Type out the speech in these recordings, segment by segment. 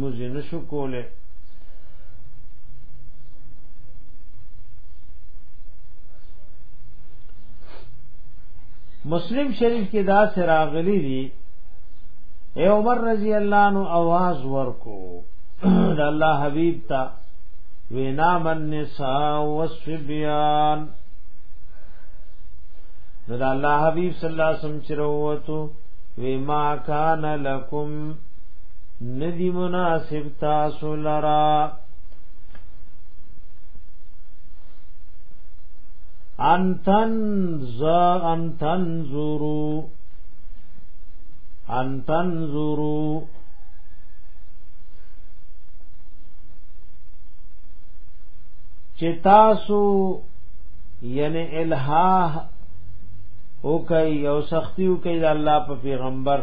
موزه نشو کوله مسلم شریف کې دا سراغلی دي اے عمر رضی الله عنه आवाज ورکو د الله حبیب تا وینا من نساء والصبيان نو د الله حبیب صلی الله علیه وسلم چروتو وما کان لکم ندی مناسب تاسو لرا انتن ز انتن زورو انتن زورو چې تاسو یعنی الها او کوي او سختی او کوي د الله په پیغمبر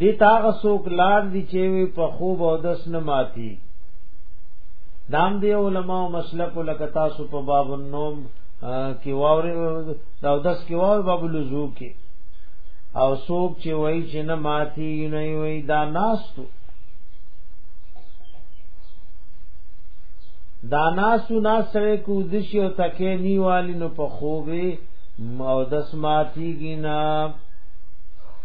دې تاغه سوک لار دي چې وي په خوب او دس نه ماتي دام دی علماء او مسلک لک تاسو په باب النوم کې واور دا دس کې واور باب لزو کې او سوک چې وای چې نه ماتي نه وي دا ناستو دا ناسو ناس سره کو دشي او تکې نیوالی نو په خوبه او دس ماتي ګینا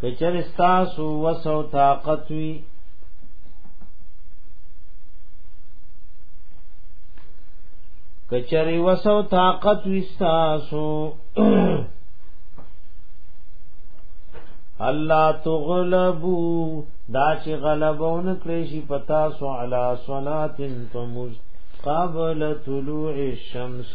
کچر استاسو وسو طاقت وی کچر وسو طاقت وی استاسو الله تغلبو دا چې غلبون کړی شي پتا سو علا صلات تمز قبل طلوع الشمس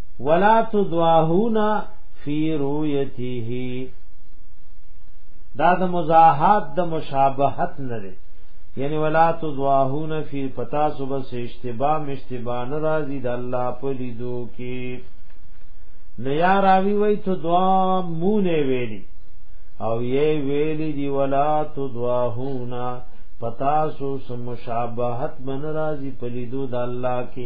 ولا تدواهون فی رؤیته دا د مزاحات د مشابهت نه دی یعنی ولا تدواهون فی پتا صبح سے اشتباه مشتبه ناراضی د الله په لیدو کې نیا راوی وای تو دوا مونې ویلی او یې ویلی دی ولا تدواهون پتا سو سم مشابهت من راضی په لیدو د الله کې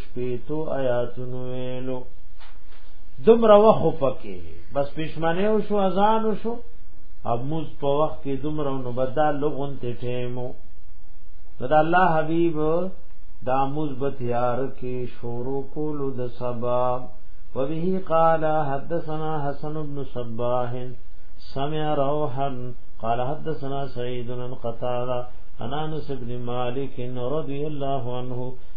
شپیتو آیاتونو ویلو دمرا وخو پکې بس پښمنه او شو اذان شو اموز په وخت کې دمرا نو بدا لغون ته ټیمو دا الله حبیب دا موز بتیار کې شورو کولو د سبا وبه قال حدثنا حسن بن صباح سمع روحا قال حدثنا سعيد بن قتاده انس بن مالك رضي الله عنه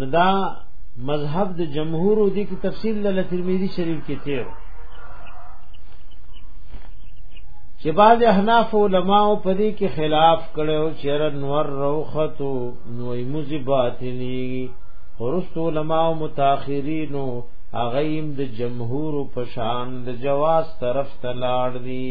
ندا مذهب د جمهور دی کی تفصیل له ترمذی شریف کې تیر چې بعض احناف علما په دې کې خلاف کړو چې نور روختو نو موزي باطنی ورست علما او متأخرینو اغیم د جمهور په شان د جواز طرف ته لاړ دي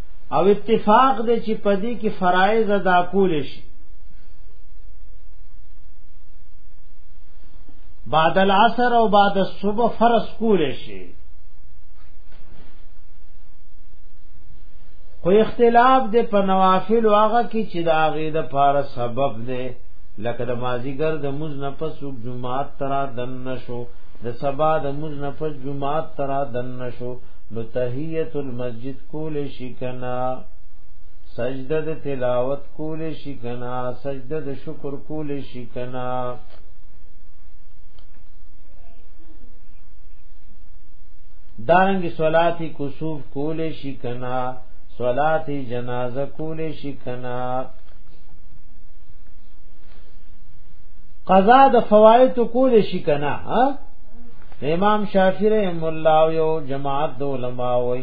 او اتفاق دې چې پدې کې فرایض ادا کول شي بعد العصر او بعد الصبح فرض کول شي خو اختلاف دې په نوافل واغه کې چې دا غي د پاره سبب نه لکه د مازیګر د مز نفس او جمعات ترا دن نشو د سبا د مز نفس جمعات ترا دن نشو نو تحیت المسجد کول شي کنا سجده د تلاوت کول شي کنا سجده د شکر کول شي کنا دارنګ صلات کسوف کول شي کنا صلات جنازه کول شي کنا قضا د فواید کول شي کنا امام شافعی رحم الله او جماعت د علماء وای